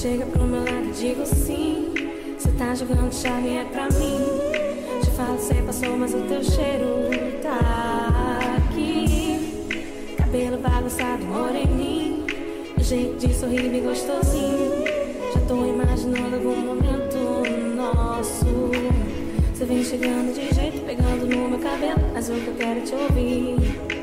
chega pro meu lado, e digo sim. Cê tá jogando chave, é pra mim. Te falo, cê passou, mas o teu cheiro tá aqui. Cabelo bagunçado, moreninho. O jeito de sorrir bem gostosinho. Já tô imaginando algum momento nosso. Cê vem chegando de jeito, pegando no meu cabelo. Mas o que eu quero é te ouvir.